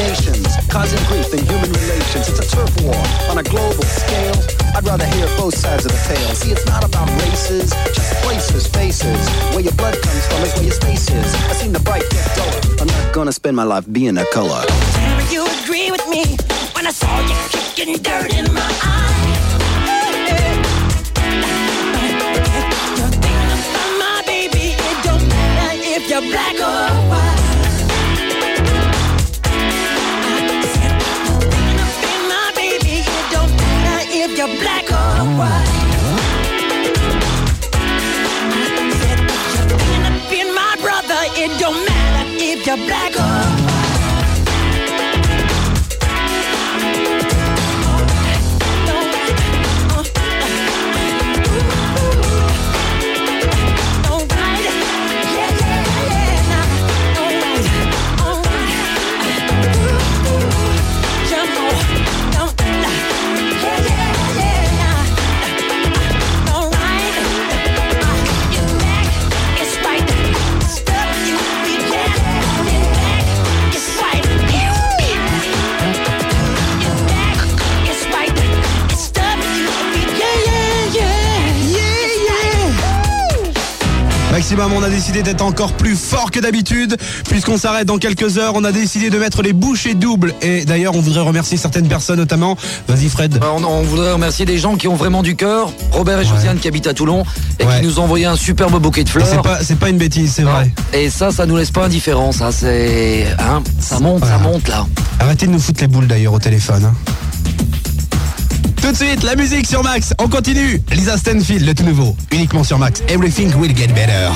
nations, causing grief in human relations. It's a turf war on a global scale. I'd rather hear both sides of the tale. See, it's not about races, just places, faces. Where your blood comes from is where your space is. I seen the bright get duller. I'm not gonna spend my life being a color. Tell you agree with me when I saw you kicking dirt in my eye. You're thinking about my baby. It don't matter if you're black or white. You're black or white. Said you're of being my brother. It don't matter if you're black or Maximum, on a décidé d'être encore plus fort que d'habitude. Puisqu'on s'arrête dans quelques heures, on a décidé de mettre les bouchées doubles. Et d'ailleurs, on voudrait remercier certaines personnes, notamment. Vas-y, Fred. On, on voudrait remercier des gens qui ont vraiment du cœur. Robert et Josiane qui habitent à Toulon et Ouais. qui nous ont envoyé un superbe bouquet de fleurs. C'est pas, c'est pas une bêtise, c'est vrai. Et ça, ça nous laisse pas indifférents. Ça, c'est, hein, ça monte, Voilà. ça monte là. Arrêtez de nous foutre les boules d'ailleurs au téléphone. hein. Tout de suite, la musique sur Max. On continue. Lisa Stanfield, le tout nouveau. Uniquement sur Max. Everything will get better.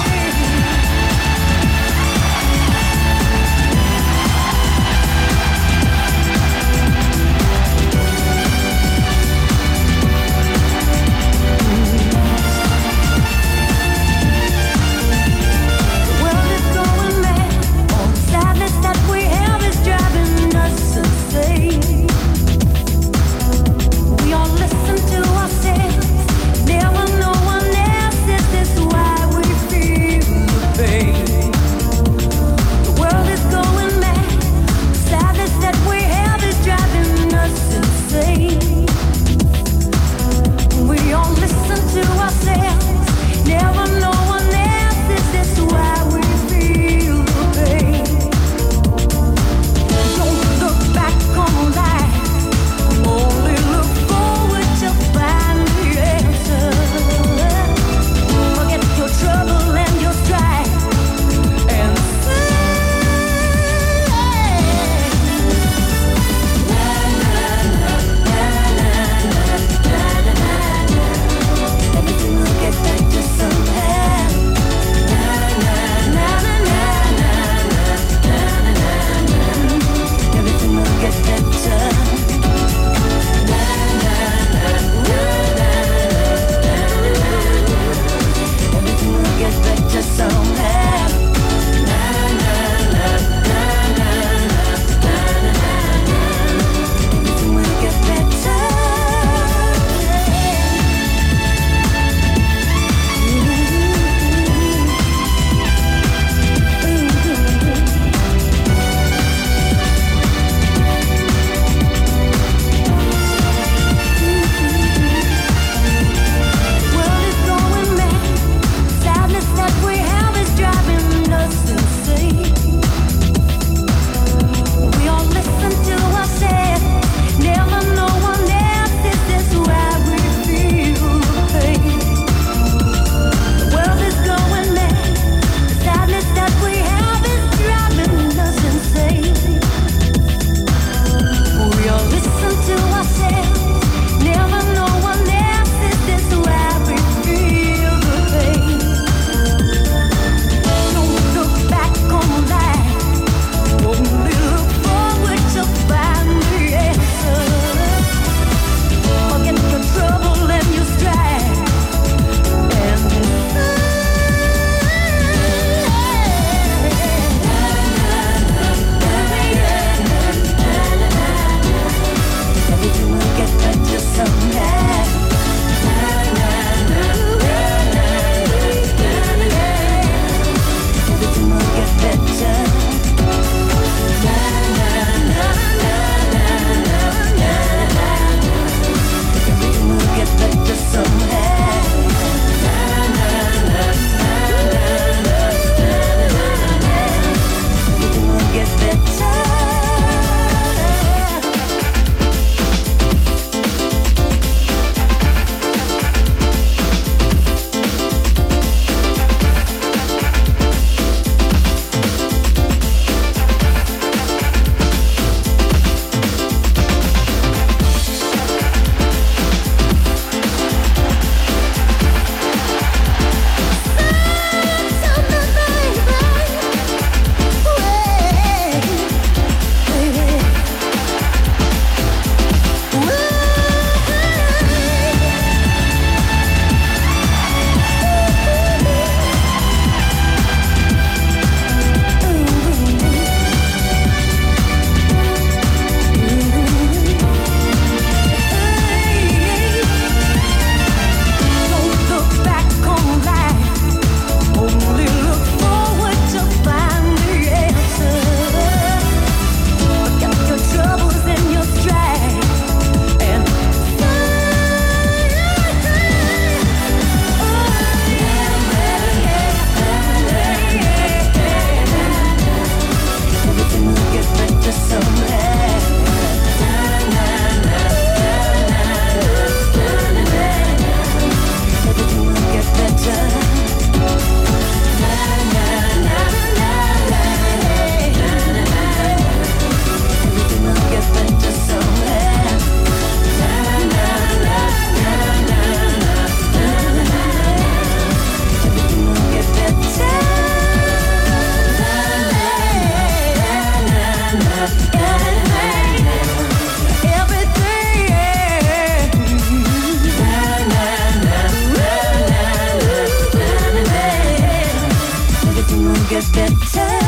get better.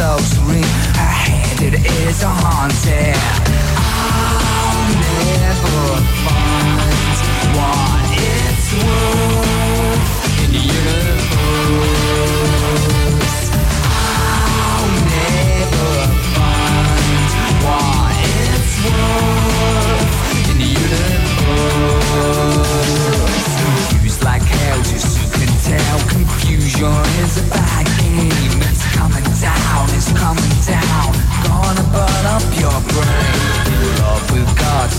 So serene. Her head it is a haunted. Ah.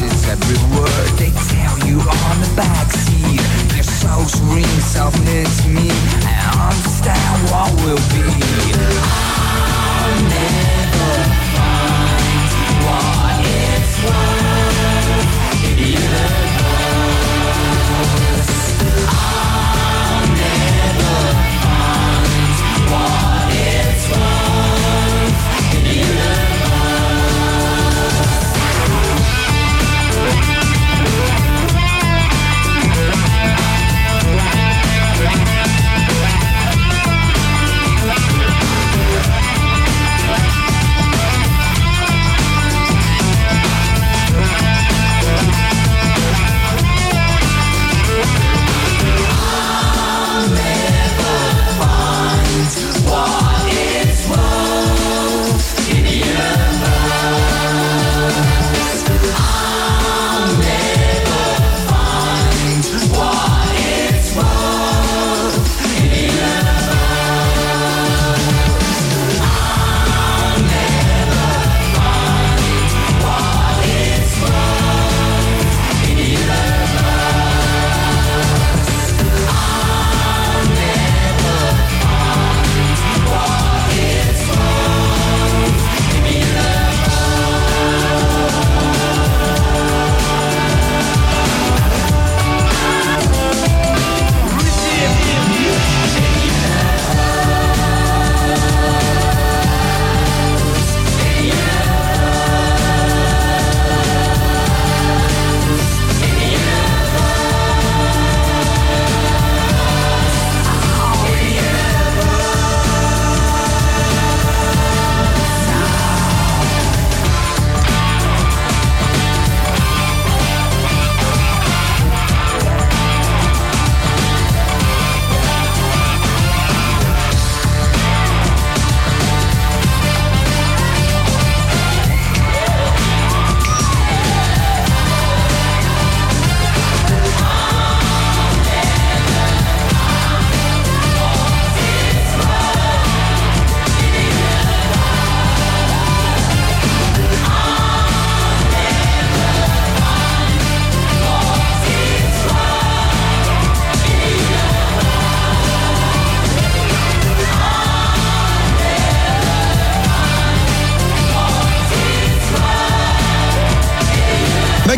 Is every word they tell you on the backseat. Your soul serene, self-knit to me, and understand what will be. I'll never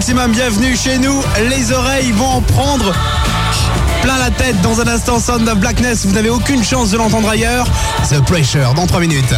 Maximum, bienvenue chez nous. Les oreilles vont en prendre plein la tête dans un instant. Sound of Blackness, vous n'avez aucune chance de l'entendre ailleurs. The Pressure, dans 3 minutes.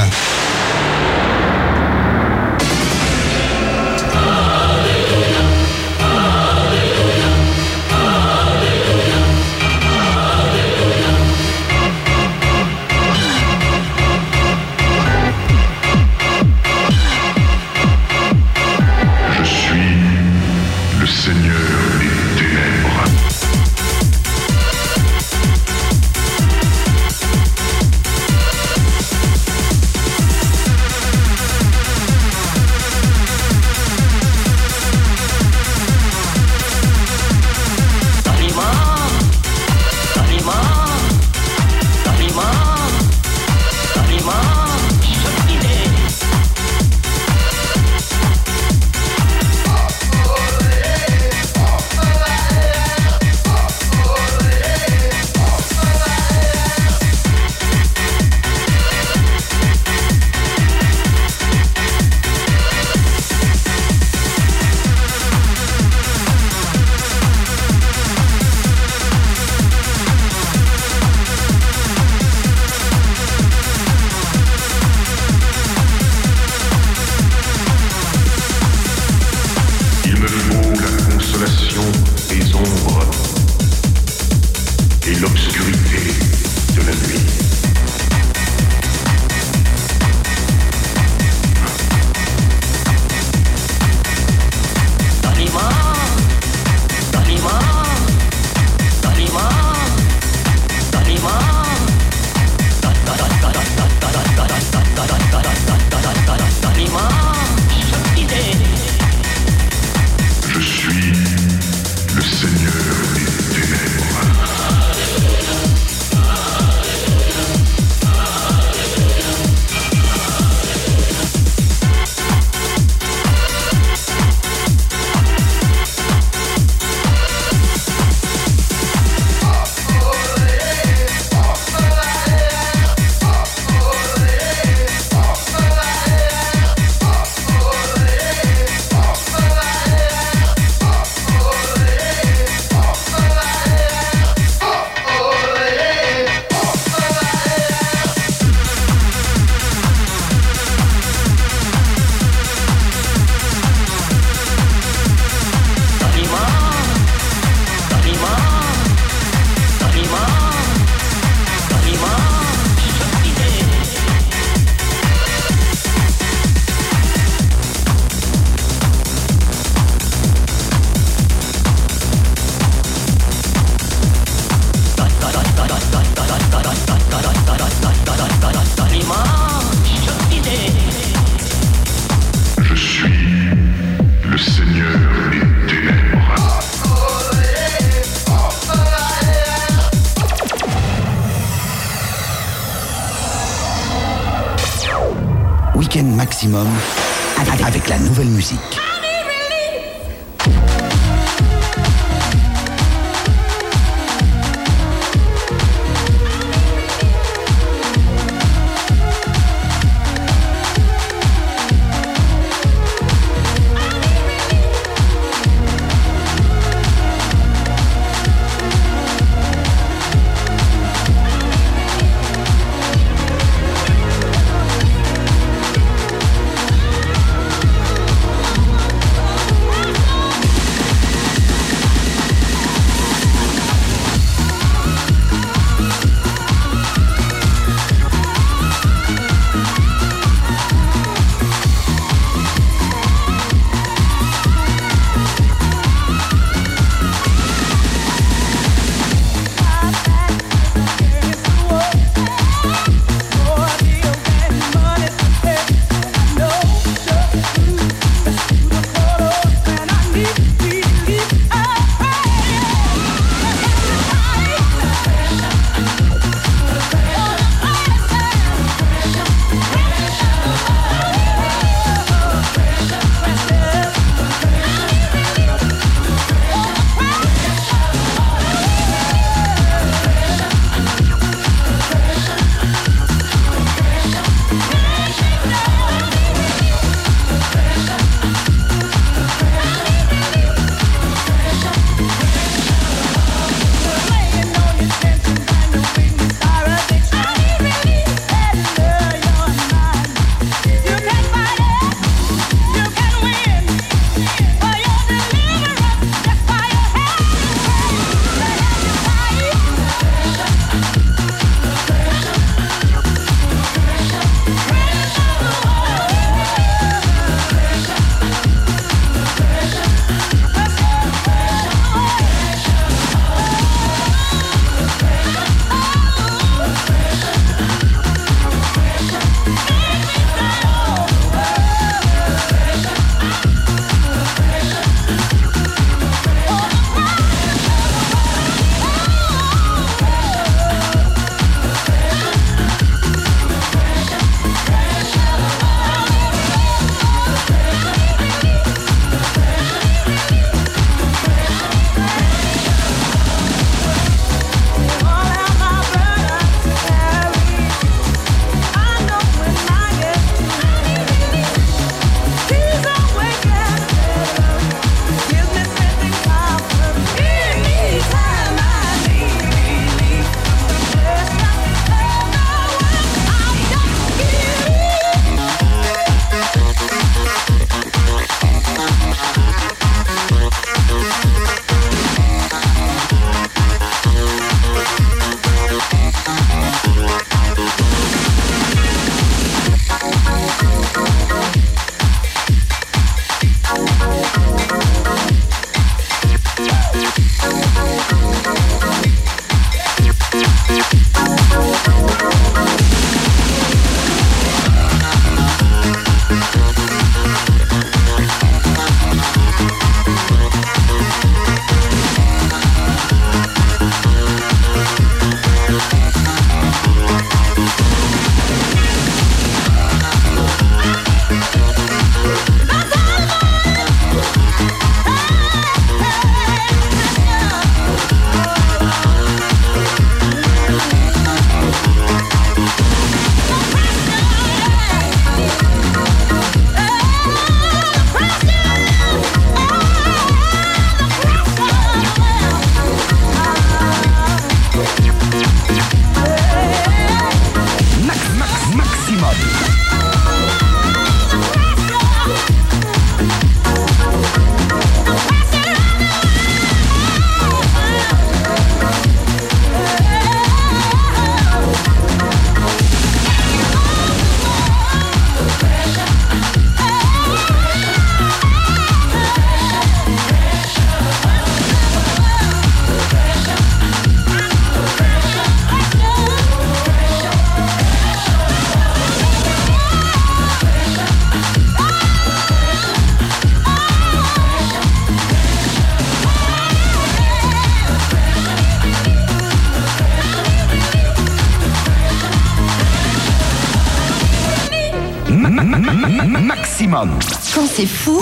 maximum. Quand c'est fou,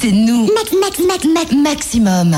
c'est nous. Mac, mac, mac, mac, maximum.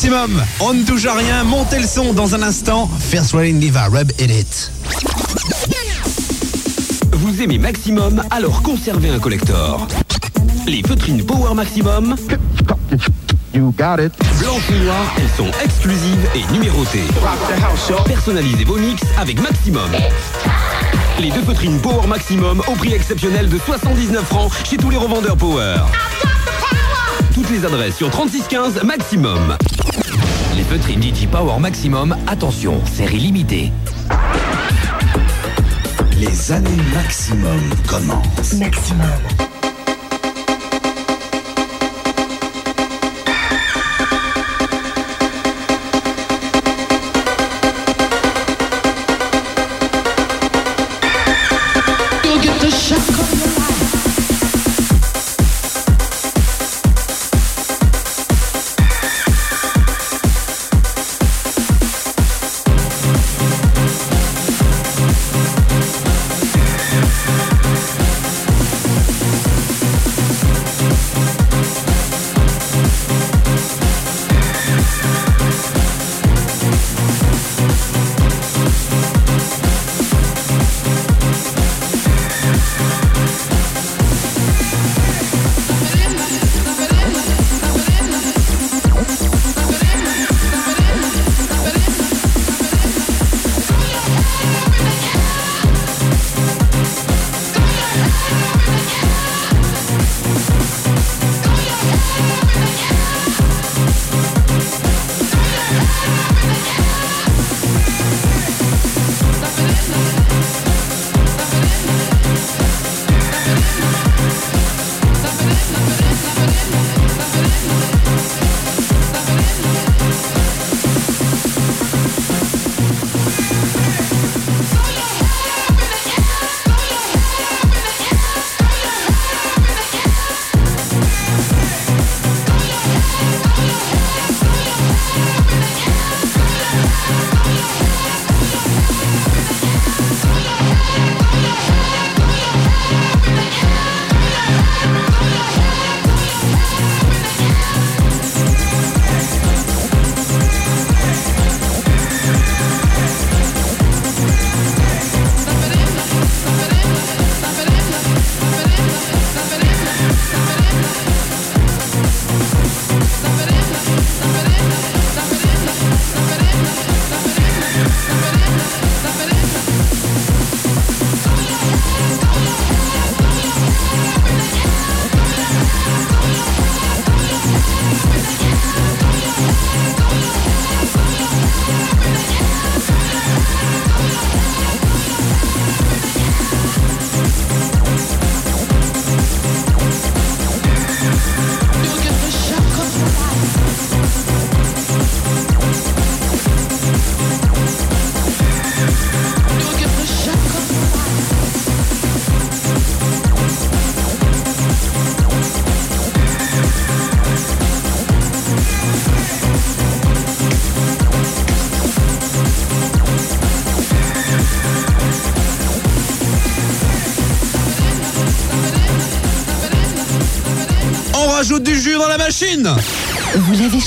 maximum. On ne touche à rien, montez le son dans un instant. First Rain Diva, Rub It It. Vous aimez Maximum, alors conservez un collector. Les feutrines Power Maximum. You got it. Blanche et noire, elles sont exclusives et numérotées. Personnalisez vos mix avec Maximum. Les deux feutrines Power Maximum au prix exceptionnel de 79 francs chez tous les revendeurs Power. Toutes les adresses sur 3615 Maximum. Les feutrines Gigi Power Maximum, attention, série limitée. Les années maximum commencent. Maximum.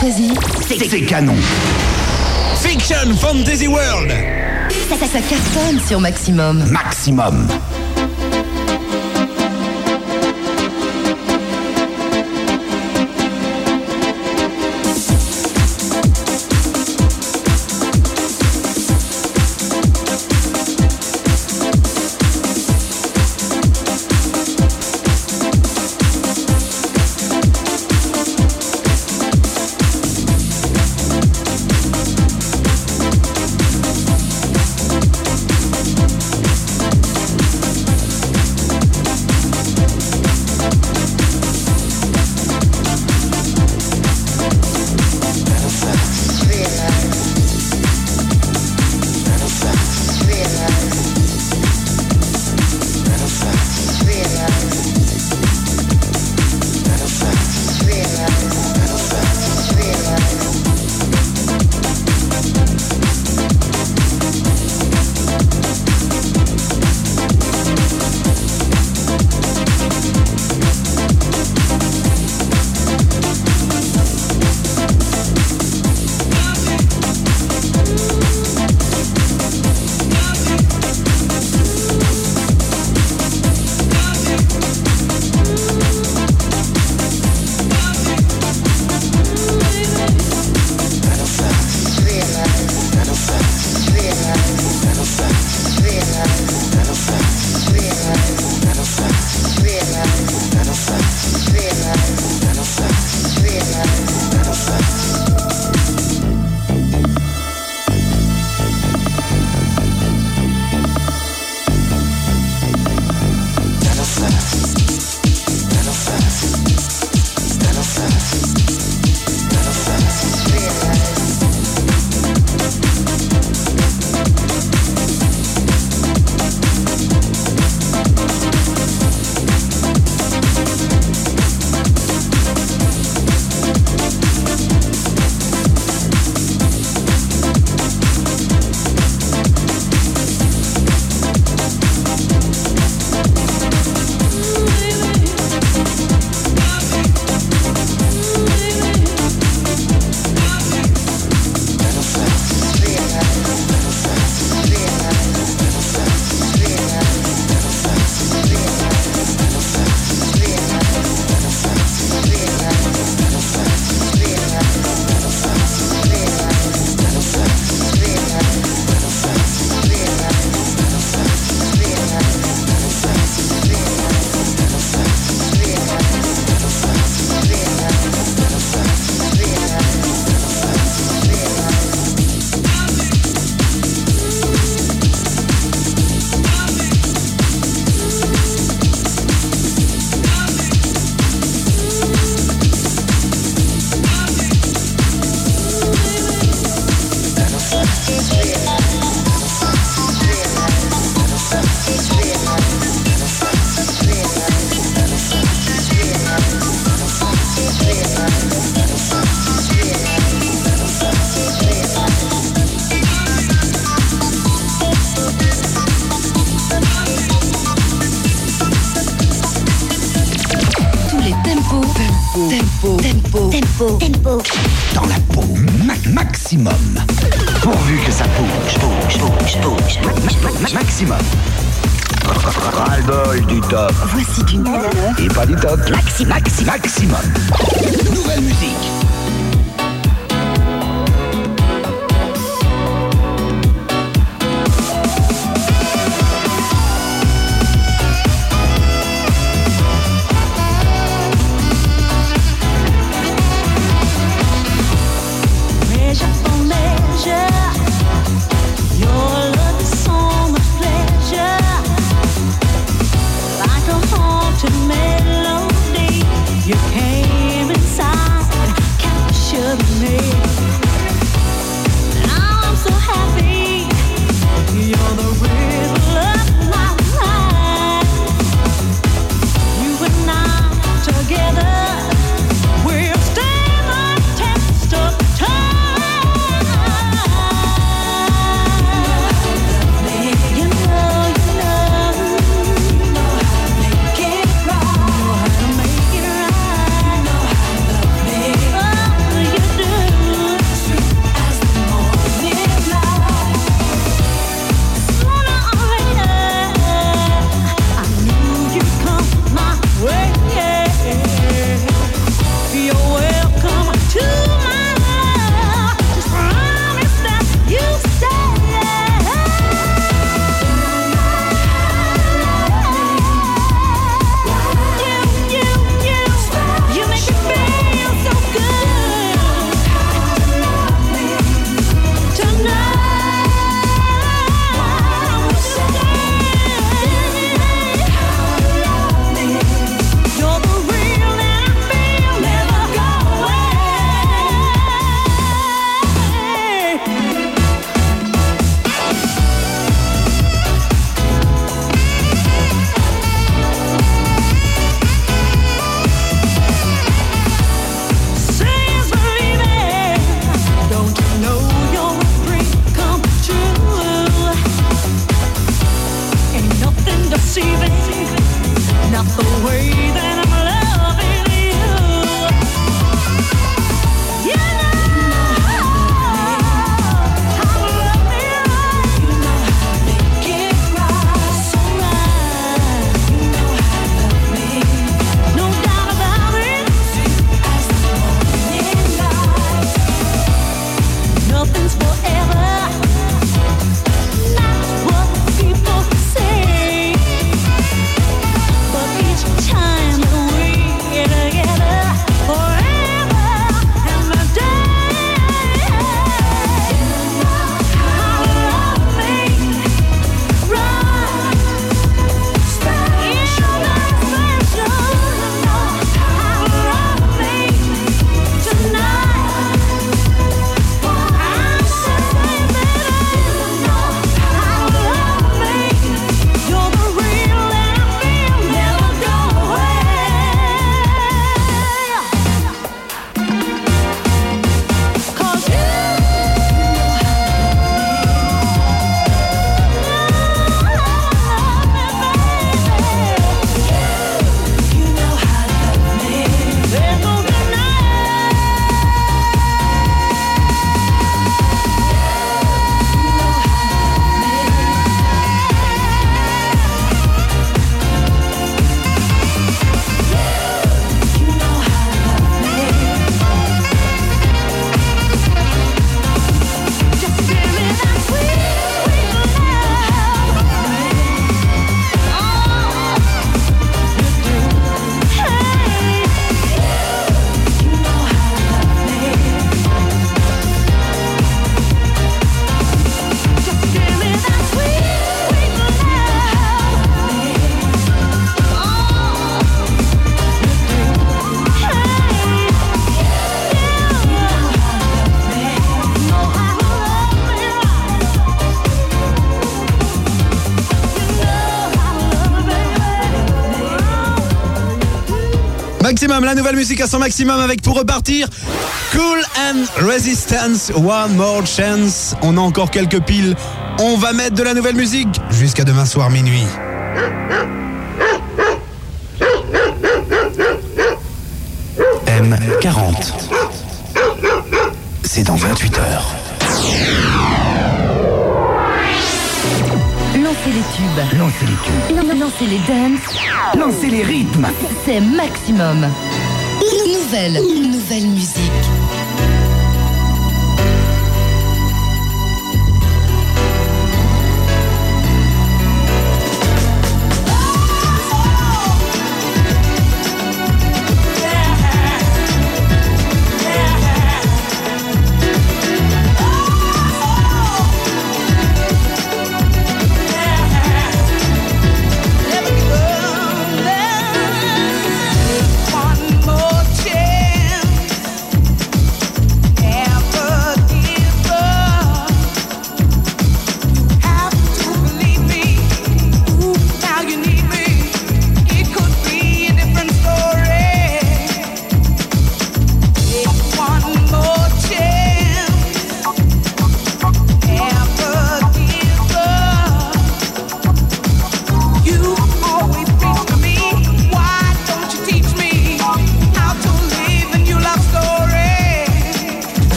choisi, c'est canon. Fiction Fantasy World. Ça, ça, ça cartonne sur Maximum. Maximum. Tempo. Dans la peau, ma- maximum. Pourvu que ça bouge, bouge, bouge, bouge. Ma- ma- ma- maximum. Ras-le-bol du top. Voici du Et pas du top. Maxi, maxi, maximum. Nouvelle musique. Maximum, la nouvelle musique à son maximum avec pour repartir Cool and Resistance, One More Chance. On a encore quelques piles. On va mettre de la nouvelle musique jusqu'à demain soir minuit. M40. C'est dans 28 heures. Lancez les tubes. Lancez les tubes. Lan- Lancez les dances. Lancez les rythmes. C'est maximum. Une nouvelle. Une nouvelle musique.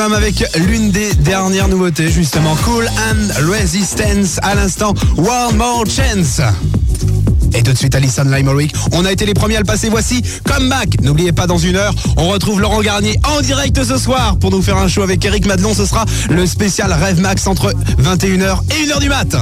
Avec l'une des dernières nouveautés, justement Cool and Resistance. À l'instant, One More Chance. Et tout de suite, Alison Limerick. On a été les premiers à le passer. Voici Comeback. N'oubliez pas, dans une heure, on retrouve Laurent Garnier en direct ce soir pour nous faire un show avec Eric Madelon. Ce sera le spécial Rêve Max entre 21h et 1h du mat.